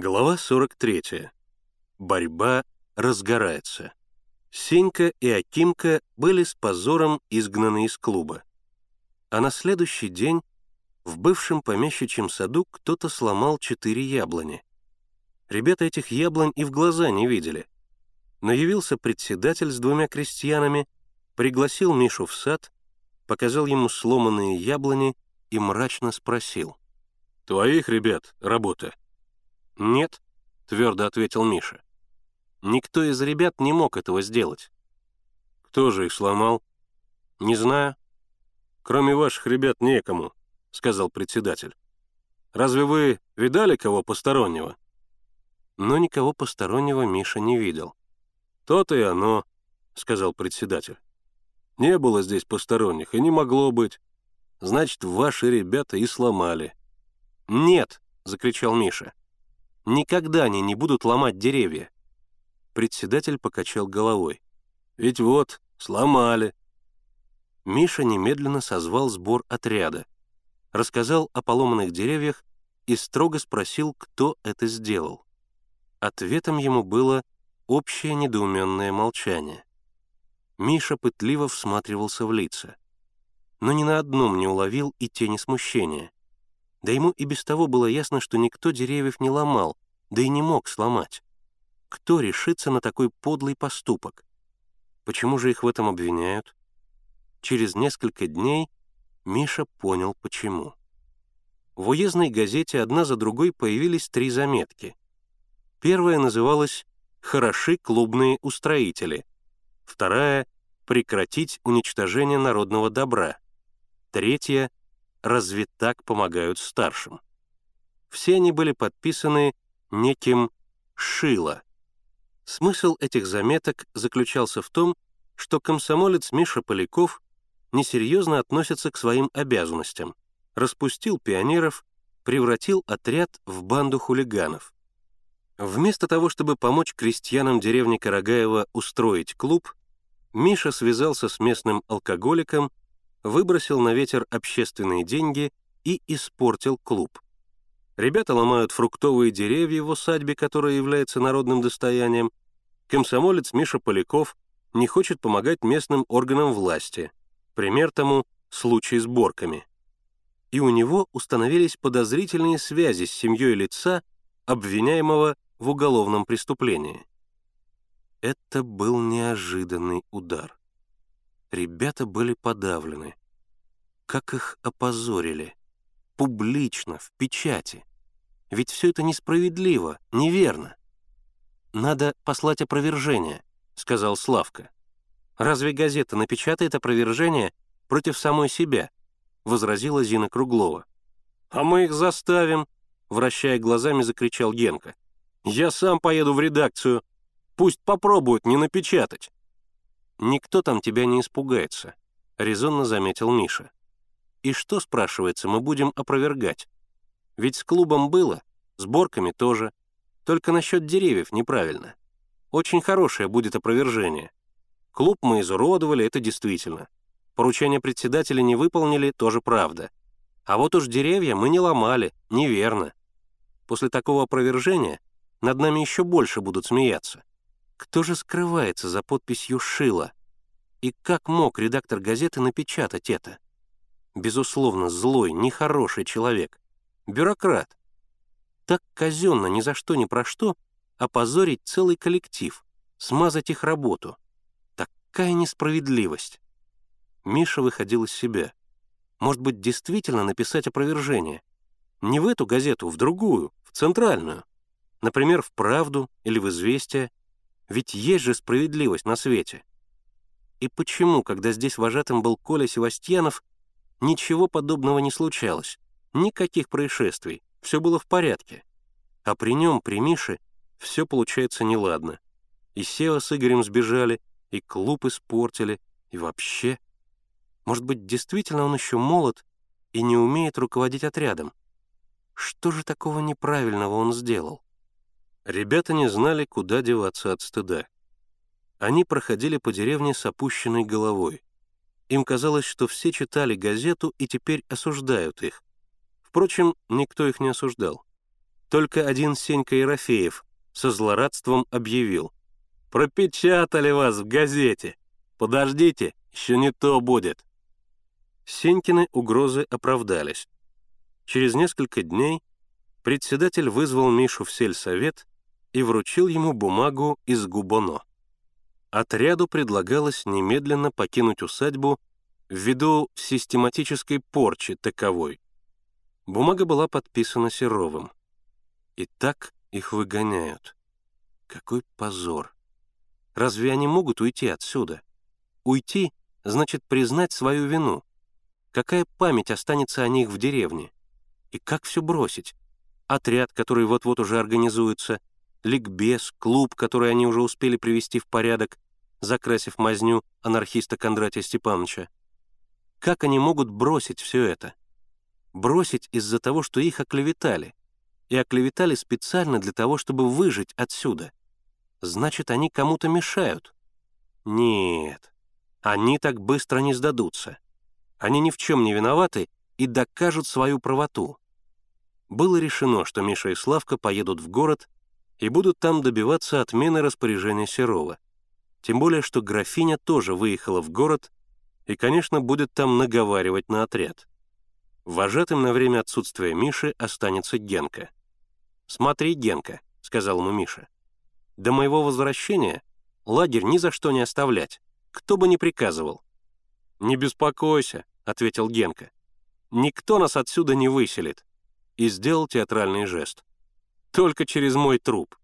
Глава 43. Борьба разгорается. Сенька и Акимка были с позором изгнаны из клуба. А на следующий день в бывшем помещичьем саду кто-то сломал четыре яблони. Ребята этих яблонь и в глаза не видели. Но явился председатель с двумя крестьянами, пригласил Мишу в сад, показал ему сломанные яблони и мрачно спросил. «Твоих, ребят, работа?» «Нет», — твердо ответил Миша. «Никто из ребят не мог этого сделать». «Кто же их сломал?» «Не знаю». «Кроме ваших ребят некому», — сказал председатель. «Разве вы видали кого постороннего?» Но никого постороннего Миша не видел. «То-то и оно», — сказал председатель. «Не было здесь посторонних, и не могло быть. Значит, ваши ребята и сломали». «Нет!» — закричал Миша. «Никогда они не будут ломать деревья». Председатель покачал головой. «Ведь вот, сломали». Миша немедленно созвал сбор отряда, рассказал о поломанных деревьях и строго спросил, кто это сделал. Ответом ему было общее недоуменное молчание. Миша пытливо всматривался в лица, но ни на одном не уловил и тени смущения. Да ему и без того было ясно, что никто деревьев не ломал, да и не мог сломать. Кто решится на такой подлый поступок? Почему же их в этом обвиняют? Через несколько дней Миша понял, почему. В уездной газете одна за другой появились три заметки. Первая называлась «Хороши клубные устроители», вторая — «Прекратить уничтожение народного добра», третья разве так помогают старшим? Все они были подписаны неким Шило. Смысл этих заметок заключался в том, что комсомолец Миша Поляков несерьезно относится к своим обязанностям, распустил пионеров, превратил отряд в банду хулиганов. Вместо того, чтобы помочь крестьянам деревни Карагаева устроить клуб, Миша связался с местным алкоголиком выбросил на ветер общественные деньги и испортил клуб. Ребята ломают фруктовые деревья в усадьбе, которая является народным достоянием. Комсомолец Миша Поляков не хочет помогать местным органам власти. Пример тому — случай с борками. И у него установились подозрительные связи с семьей лица, обвиняемого в уголовном преступлении. Это был неожиданный удар. Ребята были подавлены. Как их опозорили. Публично, в печати. Ведь все это несправедливо, неверно. «Надо послать опровержение», — сказал Славка. «Разве газета напечатает опровержение против самой себя?» — возразила Зина Круглова. «А мы их заставим», — вращая глазами, закричал Генка. «Я сам поеду в редакцию. Пусть попробуют не напечатать». «Никто там тебя не испугается», — резонно заметил Миша. «И что, спрашивается, мы будем опровергать? Ведь с клубом было, с борками тоже. Только насчет деревьев неправильно. Очень хорошее будет опровержение. Клуб мы изуродовали, это действительно. Поручение председателя не выполнили, тоже правда. А вот уж деревья мы не ломали, неверно. После такого опровержения над нами еще больше будут смеяться. Кто же скрывается за подписью «Шила»? И как мог редактор газеты напечатать это? Безусловно, злой, нехороший человек. Бюрократ. Так казенно, ни за что, ни про что, опозорить целый коллектив, смазать их работу. Такая несправедливость. Миша выходил из себя. Может быть, действительно написать опровержение? Не в эту газету, в другую, в центральную. Например, в «Правду» или в «Известия», ведь есть же справедливость на свете. И почему, когда здесь вожатым был Коля Севастьянов, ничего подобного не случалось? Никаких происшествий, все было в порядке. А при нем, при Мише, все получается неладно. И Сева с Игорем сбежали, и клуб испортили, и вообще. Может быть, действительно он еще молод и не умеет руководить отрядом? Что же такого неправильного он сделал? Ребята не знали, куда деваться от стыда. Они проходили по деревне с опущенной головой. Им казалось, что все читали газету и теперь осуждают их. Впрочем, никто их не осуждал. Только один Сенька Ерофеев со злорадством объявил. «Пропечатали вас в газете! Подождите, еще не то будет!» Сенькины угрозы оправдались. Через несколько дней председатель вызвал Мишу в сельсовет и вручил ему бумагу из Губоно. Отряду предлагалось немедленно покинуть усадьбу ввиду систематической порчи таковой. Бумага была подписана Серовым. И так их выгоняют. Какой позор! Разве они могут уйти отсюда? Уйти значит признать свою вину. Какая память останется о них в деревне? И как все бросить? Отряд, который вот-вот уже организуется, ликбез, клуб, который они уже успели привести в порядок, закрасив мазню анархиста Кондратия Степановича. Как они могут бросить все это? Бросить из-за того, что их оклеветали. И оклеветали специально для того, чтобы выжить отсюда. Значит, они кому-то мешают. Нет, они так быстро не сдадутся. Они ни в чем не виноваты и докажут свою правоту. Было решено, что Миша и Славка поедут в город и будут там добиваться отмены распоряжения Серова. Тем более, что графиня тоже выехала в город и, конечно, будет там наговаривать на отряд. Вожатым на время отсутствия Миши останется Генка. «Смотри, Генка», — сказал ему Миша. «До моего возвращения лагерь ни за что не оставлять, кто бы ни приказывал». «Не беспокойся», — ответил Генка. «Никто нас отсюда не выселит», и сделал театральный жест. «Только через мой труп».